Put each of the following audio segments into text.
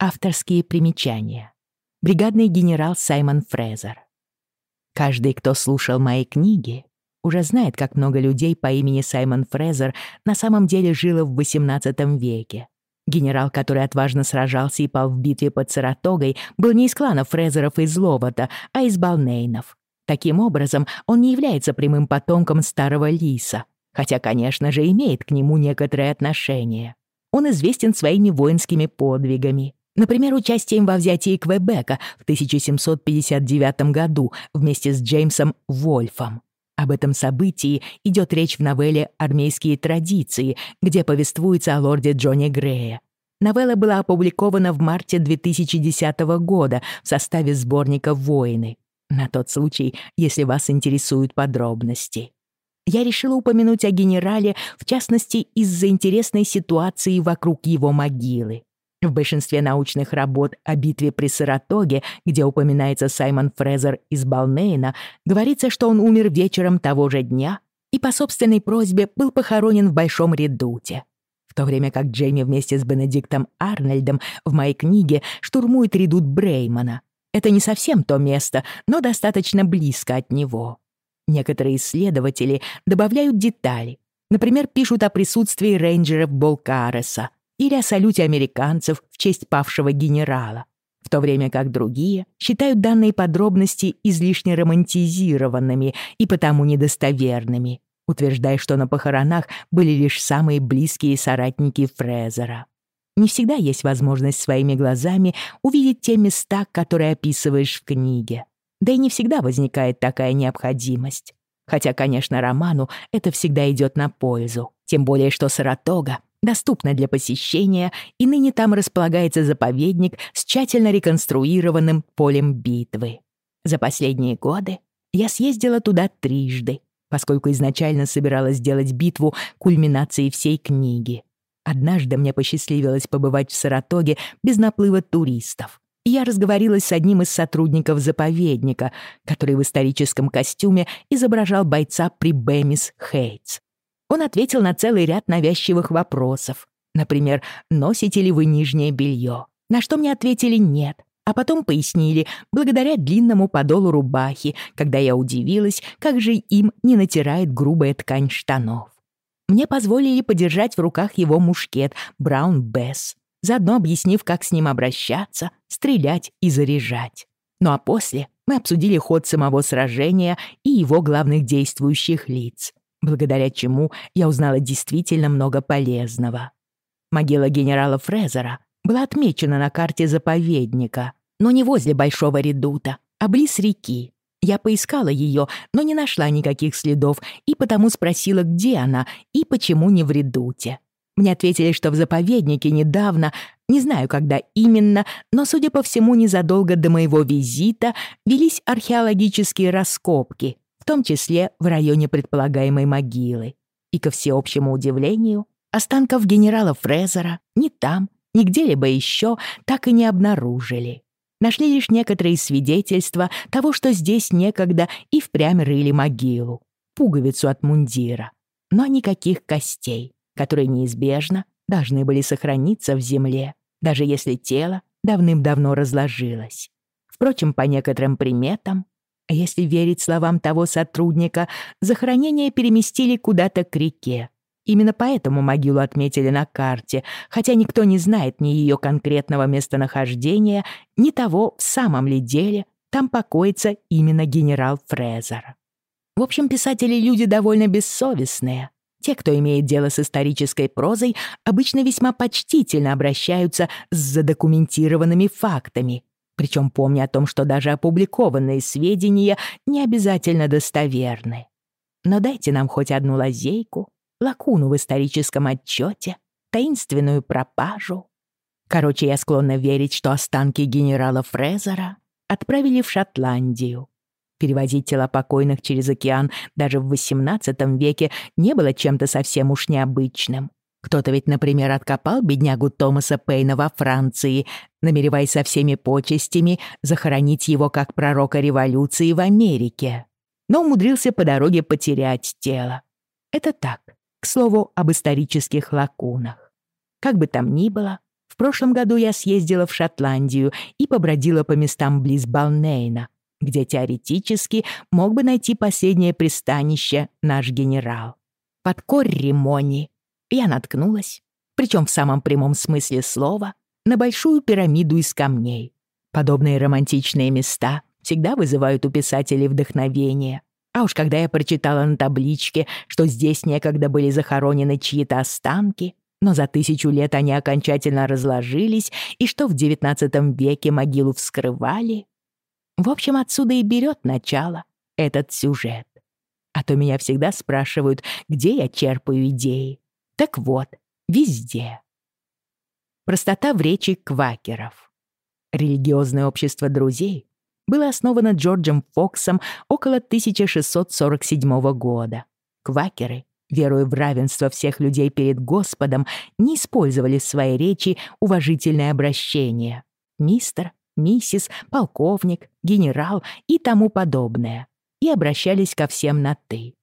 Авторские примечания. Бригадный генерал Саймон Фрезер. Каждый, кто слушал мои книги, уже знает, как много людей по имени Саймон Фрезер на самом деле жило в XVIII веке. Генерал, который отважно сражался и пал в битве под Саратогой, был не из клана Фрезеров из Ловота, а из Балнейнов. Таким образом, он не является прямым потомком старого лиса, хотя, конечно же, имеет к нему некоторое отношение. Он известен своими воинскими подвигами. Например, участием во взятии Квебека в 1759 году вместе с Джеймсом Вольфом. Об этом событии идет речь в новелле «Армейские традиции», где повествуется о лорде Джоне Грея. Новелла была опубликована в марте 2010 года в составе сборника «Воины», на тот случай, если вас интересуют подробности. Я решила упомянуть о генерале, в частности, из-за интересной ситуации вокруг его могилы. В большинстве научных работ о битве при Саратоге, где упоминается Саймон Фрезер из Балнейна, говорится, что он умер вечером того же дня и по собственной просьбе был похоронен в Большом Редуте. В то время как Джейми вместе с Бенедиктом Арнольдом в моей книге штурмует редут Бреймана. Это не совсем то место, но достаточно близко от него. Некоторые исследователи добавляют детали. Например, пишут о присутствии рейнджеров Болкареса или о салюте американцев в честь павшего генерала, в то время как другие считают данные подробности излишне романтизированными и потому недостоверными, утверждая, что на похоронах были лишь самые близкие соратники Фрезера. Не всегда есть возможность своими глазами увидеть те места, которые описываешь в книге. Да и не всегда возникает такая необходимость. Хотя, конечно, роману это всегда идет на пользу. Тем более, что Саратога доступна для посещения, и ныне там располагается заповедник с тщательно реконструированным полем битвы. За последние годы я съездила туда трижды, поскольку изначально собиралась сделать битву кульминацией всей книги. Однажды мне посчастливилось побывать в Саратоге без наплыва туристов. И я разговорилась с одним из сотрудников заповедника, который в историческом костюме изображал бойца при Бэмис Хейтс. Он ответил на целый ряд навязчивых вопросов. Например, носите ли вы нижнее белье? На что мне ответили «нет», а потом пояснили, благодаря длинному подолу рубахи, когда я удивилась, как же им не натирает грубая ткань штанов. Мне позволили подержать в руках его мушкет Браун Бесс, заодно объяснив, как с ним обращаться, стрелять и заряжать. Ну а после мы обсудили ход самого сражения и его главных действующих лиц, благодаря чему я узнала действительно много полезного. Могила генерала Фрезера была отмечена на карте заповедника, но не возле Большого Редута, а близ реки, я поискала ее, но не нашла никаких следов, и потому спросила, где она и почему не в редуте. Мне ответили, что в заповеднике недавно, не знаю, когда именно, но, судя по всему, незадолго до моего визита велись археологические раскопки, том числе в районе предполагаемой могилы. И, ко всеобщему удивлению, останков генерала Фрезера ни там, ни где-либо еще так и не обнаружили нашли лишь некоторые свидетельства того, что здесь некогда и впрямь рыли могилу, пуговицу от мундира, но никаких костей, которые неизбежно должны были сохраниться в земле, даже если тело давным-давно разложилось. Впрочем, по некоторым приметам, если верить словам того сотрудника, захоронение переместили куда-то к реке, Именно поэтому могилу отметили на карте, хотя никто не знает ни ее конкретного местонахождения, ни того, в самом ли деле там покоится именно генерал Фрезер. В общем, писатели люди довольно бессовестные. Те, кто имеет дело с исторической прозой, обычно весьма почтительно обращаются с задокументированными фактами, причем помня о том, что даже опубликованные сведения не обязательно достоверны. Но дайте нам хоть одну лазейку, лакуну в историческом отчете, таинственную пропажу. Короче, я склонна верить, что останки генерала Фрезера отправили в Шотландию. Перевозить тела покойных через океан даже в XVIII веке не было чем-то совсем уж необычным. Кто-то ведь, например, откопал беднягу Томаса Пейна во Франции, намереваясь со всеми почестями захоронить его как пророка революции в Америке. Но умудрился по дороге потерять тело. Это так, к слову об исторических лакунах. Как бы там ни было, в прошлом году я съездила в Шотландию и побродила по местам близ Балнейна, где теоретически мог бы найти последнее пристанище наш генерал. Под Корримони я наткнулась, причем в самом прямом смысле слова, на большую пирамиду из камней. Подобные романтичные места всегда вызывают у писателей вдохновение. А уж когда я прочитала на табличке, что здесь некогда были захоронены чьи-то останки, но за тысячу лет они окончательно разложились, и что в XIX веке могилу вскрывали. В общем, отсюда и берет начало этот сюжет. А то меня всегда спрашивают, где я черпаю идеи. Так вот, везде. Простота в речи квакеров. Религиозное общество друзей было основано Джорджем Фоксом около 1647 года. Квакеры веруя в равенство всех людей перед Господом, не использовали в своей речи уважительное обращение. Мистер, миссис, полковник, генерал и тому подобное. И обращались ко всем на «ты».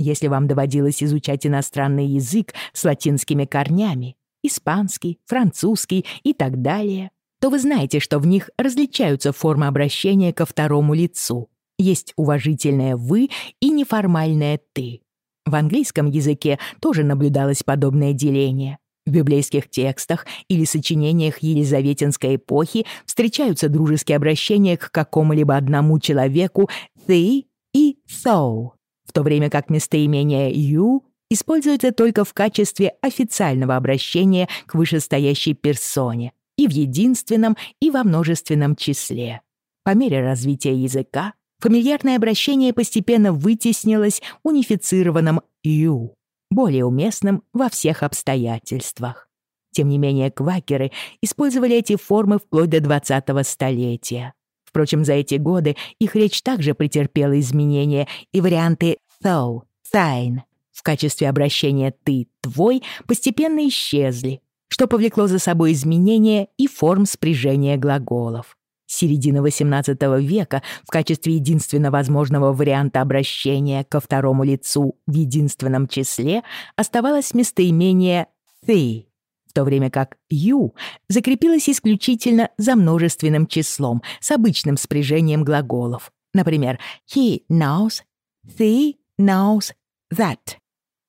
Если вам доводилось изучать иностранный язык с латинскими корнями, испанский, французский и так далее, то вы знаете, что в них различаются формы обращения ко второму лицу. Есть уважительное «вы» и неформальное «ты». В английском языке тоже наблюдалось подобное деление. В библейских текстах или сочинениях Елизаветинской эпохи встречаются дружеские обращения к какому-либо одному человеку «ты» и «so», в то время как местоимение «you» используется только в качестве официального обращения к вышестоящей персоне и в единственном, и во множественном числе. По мере развития языка фамильярное обращение постепенно вытеснилось унифицированным «ю», более уместным во всех обстоятельствах. Тем не менее, квакеры использовали эти формы вплоть до 20-го столетия. Впрочем, за эти годы их речь также претерпела изменения, и варианты «thou», «thine» в качестве обращения «ты», «твой» постепенно исчезли, что повлекло за собой изменения и форм спряжения глаголов. С середины XVIII века в качестве единственно возможного варианта обращения ко второму лицу в единственном числе оставалось местоимение «ты», в то время как «you» закрепилось исключительно за множественным числом с обычным спряжением глаголов. Например, «he knows», «thee knows that».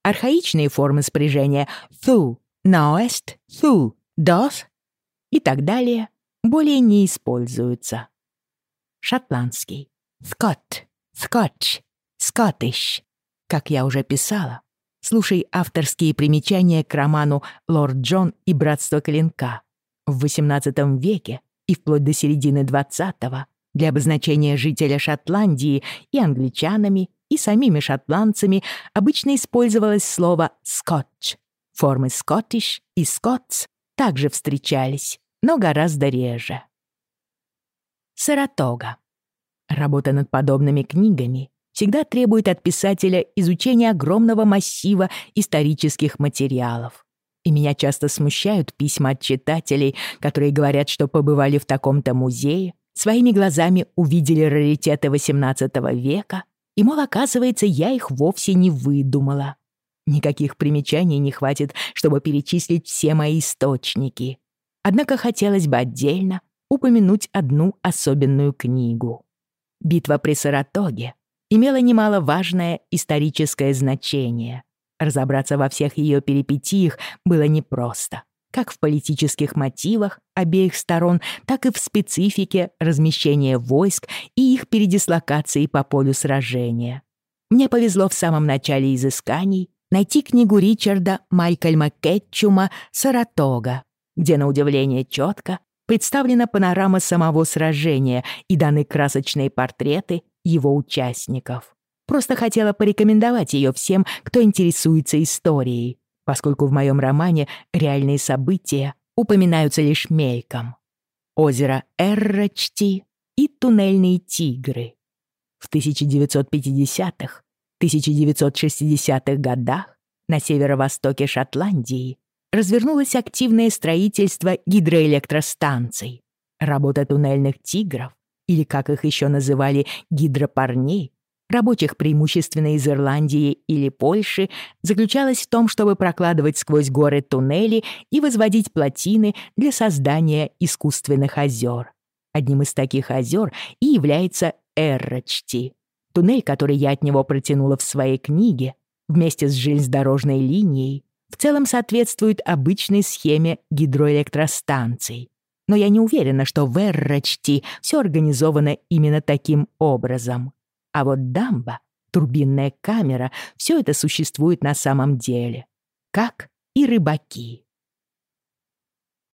Архаичные формы спряжения «thou knowest», «thou doth» и так далее более не используются. Шотландский. Скотт, скотч, скоттиш. Как я уже писала, слушай авторские примечания к роману «Лорд Джон и братство клинка». В XVIII веке и вплоть до середины XX для обозначения жителя Шотландии и англичанами, и самими шотландцами обычно использовалось слово «скотч». Формы «скоттиш» и «скотс» также встречались, но гораздо реже. Саратога. Работа над подобными книгами всегда требует от писателя изучения огромного массива исторических материалов. И меня часто смущают письма от читателей, которые говорят, что побывали в таком-то музее, своими глазами увидели раритеты XVIII века, и, мол, оказывается, я их вовсе не выдумала. Никаких примечаний не хватит, чтобы перечислить все мои источники. Однако хотелось бы отдельно упомянуть одну особенную книгу. «Битва при Саратоге» имела немаловажное историческое значение. Разобраться во всех ее перипетиях было непросто, как в политических мотивах обеих сторон, так и в специфике размещения войск и их передислокации по полю сражения. Мне повезло в самом начале изысканий найти книгу Ричарда Майкельма Кетчума «Саратога», где, на удивление четко, представлена панорама самого сражения и даны красочные портреты его участников. Просто хотела порекомендовать ее всем, кто интересуется историей, поскольку в моем романе реальные события упоминаются лишь мельком. Озеро Эррочти и туннельные тигры. В 1950-х, 1960-х годах на северо-востоке Шотландии развернулось активное строительство гидроэлектростанций. Работа туннельных тигров, или как их еще называли, гидропарней, рабочих преимущественно из Ирландии или Польши, заключалась в том, чтобы прокладывать сквозь горы туннели и возводить плотины для создания искусственных озер. Одним из таких озер и является Эррочти, туннель, который я от него протянула в своей книге, вместе с железнодорожной линией, в целом соответствует обычной схеме гидроэлектростанций. Но я не уверена, что в Эррочти все организовано именно таким образом. А вот дамба, турбинная камера, все это существует на самом деле. Как и рыбаки.